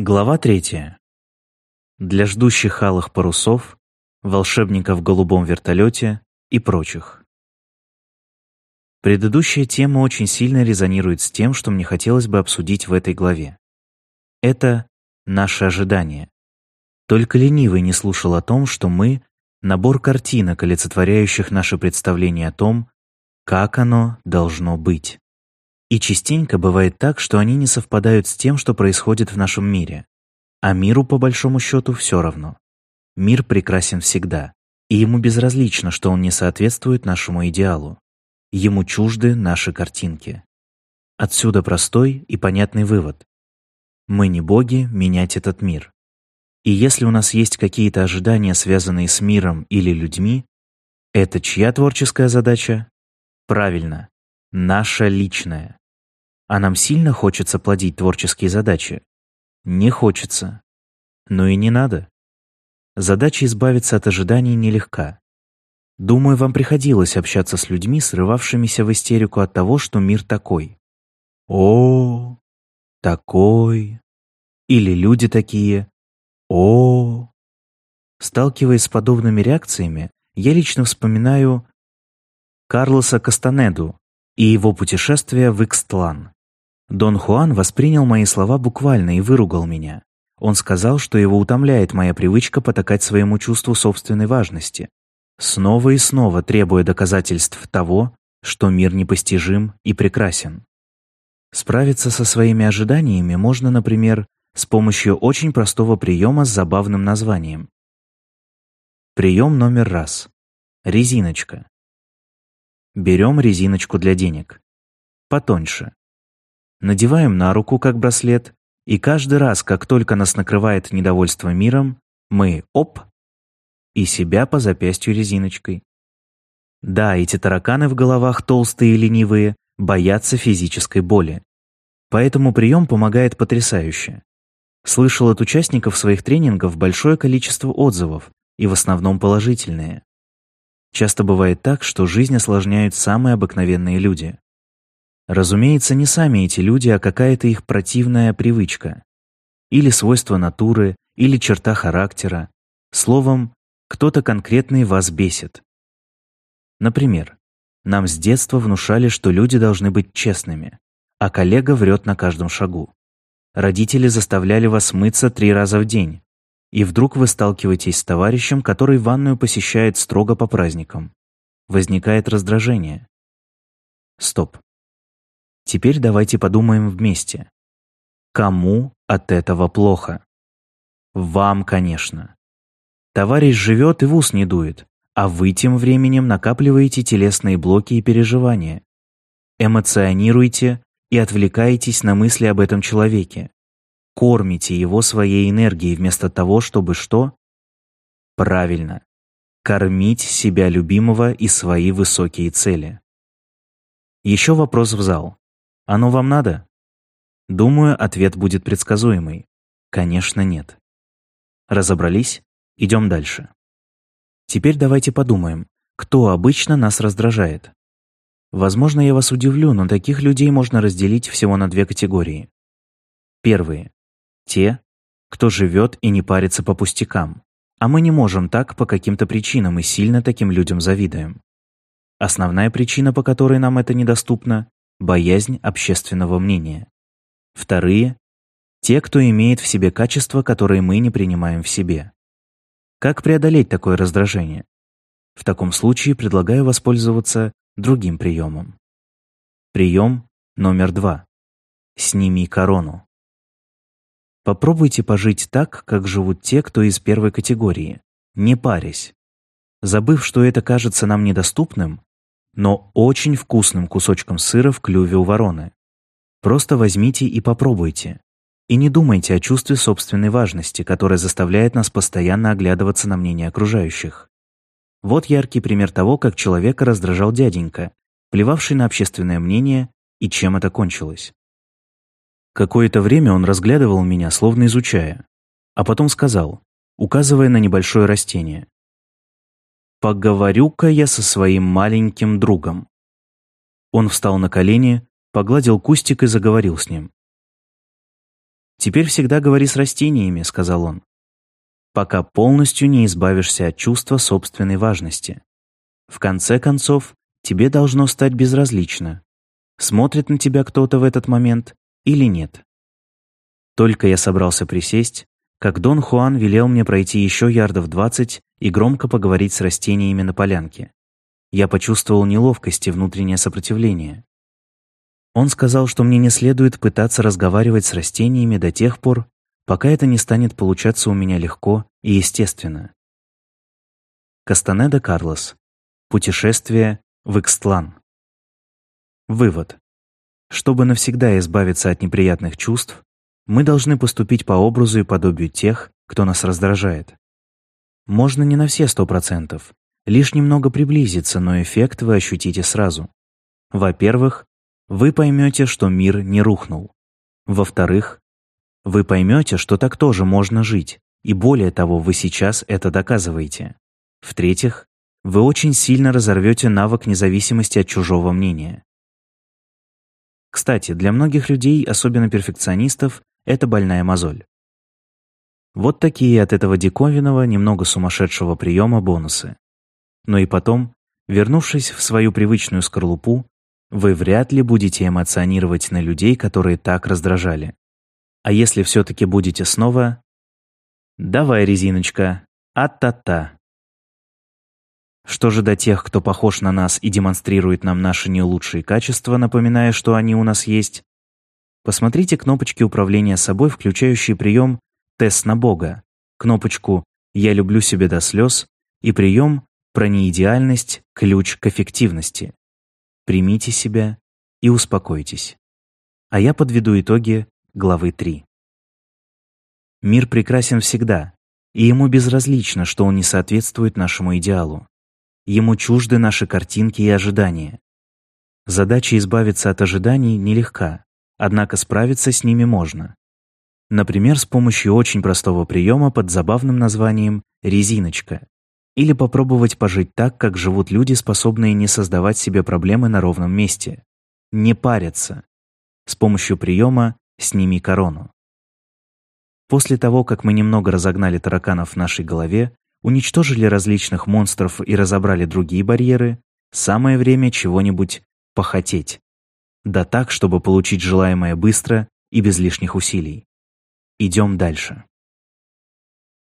Глава третья. Для ждущих алых парусов, волшебников в голубом вертолете и прочих. Предыдущая тема очень сильно резонирует с тем, что мне хотелось бы обсудить в этой главе. Это наши ожидания. Только ленивый не слушал о том, что мы — набор картинок, олицетворяющих наше представление о том, как оно должно быть. И частенько бывает так, что они не совпадают с тем, что происходит в нашем мире. А миру, по большому счету, все равно. Мир прекрасен всегда, и ему безразлично, что он не соответствует нашему идеалу. Ему чужды наши картинки. Отсюда простой и понятный вывод. Мы не боги менять этот мир. И если у нас есть какие-то ожидания, связанные с миром или людьми, это чья творческая задача? Правильно, наша личная. А нам сильно хочется плодить творческие задачи? Не хочется. Но и не надо. Задача избавиться от ожиданий нелегка. Думаю, вам приходилось общаться с людьми, срывавшимися в истерику от того, что мир такой. О, такой. Или люди такие. О. Сталкиваясь с подобными реакциями, я лично вспоминаю Карлоса Кастанеду и его путешествие в Икстлан. Дон Хуан воспринял мои слова буквально и выругал меня. Он сказал, что его утомляет моя привычка потакать своему чувству собственной важности, снова и снова требуя доказательств того, что мир непостижим и прекрасен. Справиться со своими ожиданиями можно, например, с помощью очень простого приема с забавным названием. Прием номер раз. Резиночка. Берем резиночку для денег. Потоньше надеваем на руку как браслет, и каждый раз, как только нас накрывает недовольство миром, мы оп и себя по запястью резиночкой. Да, эти тараканы в головах толстые и ленивые боятся физической боли. Поэтому прием помогает потрясающе. Слышал от участников своих тренингов большое количество отзывов, и в основном положительные. Часто бывает так, что жизнь осложняют самые обыкновенные люди. Разумеется, не сами эти люди, а какая-то их противная привычка. Или свойство натуры, или черта характера. Словом, кто-то конкретный вас бесит. Например, нам с детства внушали, что люди должны быть честными, а коллега врет на каждом шагу. Родители заставляли вас мыться три раза в день, и вдруг вы сталкиваетесь с товарищем, который ванную посещает строго по праздникам. Возникает раздражение. Стоп. Теперь давайте подумаем вместе. Кому от этого плохо? Вам, конечно. Товарищ живет и в ус не дует, а вы тем временем накапливаете телесные блоки и переживания. Эмоционируете и отвлекаетесь на мысли об этом человеке. Кормите его своей энергией вместо того, чтобы что? Правильно. Кормить себя любимого и свои высокие цели. Еще вопрос в зал. Оно вам надо? Думаю, ответ будет предсказуемый. Конечно, нет. Разобрались? Идем дальше. Теперь давайте подумаем, кто обычно нас раздражает. Возможно, я вас удивлю, но таких людей можно разделить всего на две категории. Первые. Те, кто живет и не парится по пустякам. А мы не можем так по каким-то причинам и сильно таким людям завидуем. Основная причина, по которой нам это недоступно, боязнь общественного мнения. Вторые – те, кто имеет в себе качества, которые мы не принимаем в себе. Как преодолеть такое раздражение? В таком случае предлагаю воспользоваться другим приемом. Прием номер два. Сними корону. Попробуйте пожить так, как живут те, кто из первой категории, не парясь. Забыв, что это кажется нам недоступным, но очень вкусным кусочком сыра в клюве у вороны. Просто возьмите и попробуйте. И не думайте о чувстве собственной важности, которое заставляет нас постоянно оглядываться на мнение окружающих. Вот яркий пример того, как человека раздражал дяденька, плевавший на общественное мнение, и чем это кончилось. Какое-то время он разглядывал меня, словно изучая, а потом сказал, указывая на небольшое растение. Поговорю-ка я со своим маленьким другом. Он встал на колени, погладил кустик и заговорил с ним. «Теперь всегда говори с растениями», — сказал он, «пока полностью не избавишься от чувства собственной важности. В конце концов, тебе должно стать безразлично, смотрит на тебя кто-то в этот момент или нет. Только я собрался присесть, как Дон Хуан велел мне пройти еще ярдов двадцать и громко поговорить с растениями на полянке. Я почувствовал неловкость и внутреннее сопротивление. Он сказал, что мне не следует пытаться разговаривать с растениями до тех пор, пока это не станет получаться у меня легко и естественно. Кастанеда Карлос. Путешествие в Икстлан. Вывод. Чтобы навсегда избавиться от неприятных чувств, мы должны поступить по образу и подобию тех, кто нас раздражает. Можно не на все сто процентов, лишь немного приблизиться, но эффект вы ощутите сразу. Во-первых, вы поймете, что мир не рухнул. Во-вторых, вы поймете, что так тоже можно жить, и более того, вы сейчас это доказываете. В-третьих, вы очень сильно разорвете навык независимости от чужого мнения. Кстати, для многих людей, особенно перфекционистов, это больная мозоль. Вот такие от этого диковинного, немного сумасшедшего приема бонусы. Но и потом, вернувшись в свою привычную скорлупу, вы вряд ли будете эмоционировать на людей, которые так раздражали. А если все-таки будете снова... Давай, резиночка, а-та-та. Что же до тех, кто похож на нас и демонстрирует нам наши не лучшие качества, напоминая, что они у нас есть? Посмотрите кнопочки управления собой, включающие прием «Тест на Бога», кнопочку «Я люблю себя до слез» и прием про неидеальность – ключ к эффективности примите себя и успокойтесь. А я подведу итоги главы 3. Мир прекрасен всегда, и ему безразлично, что он не соответствует нашему идеалу. Ему чужды наши картинки и ожидания. Задача избавиться от ожиданий нелегка, однако справиться с ними можно. Например, с помощью очень простого приема под забавным названием «резиночка». Или попробовать пожить так, как живут люди, способные не создавать себе проблемы на ровном месте. Не париться. С помощью приема «сними корону». После того, как мы немного разогнали тараканов в нашей голове, уничтожили различных монстров и разобрали другие барьеры, самое время чего-нибудь похотеть. Да так, чтобы получить желаемое быстро и без лишних усилий. Идем дальше.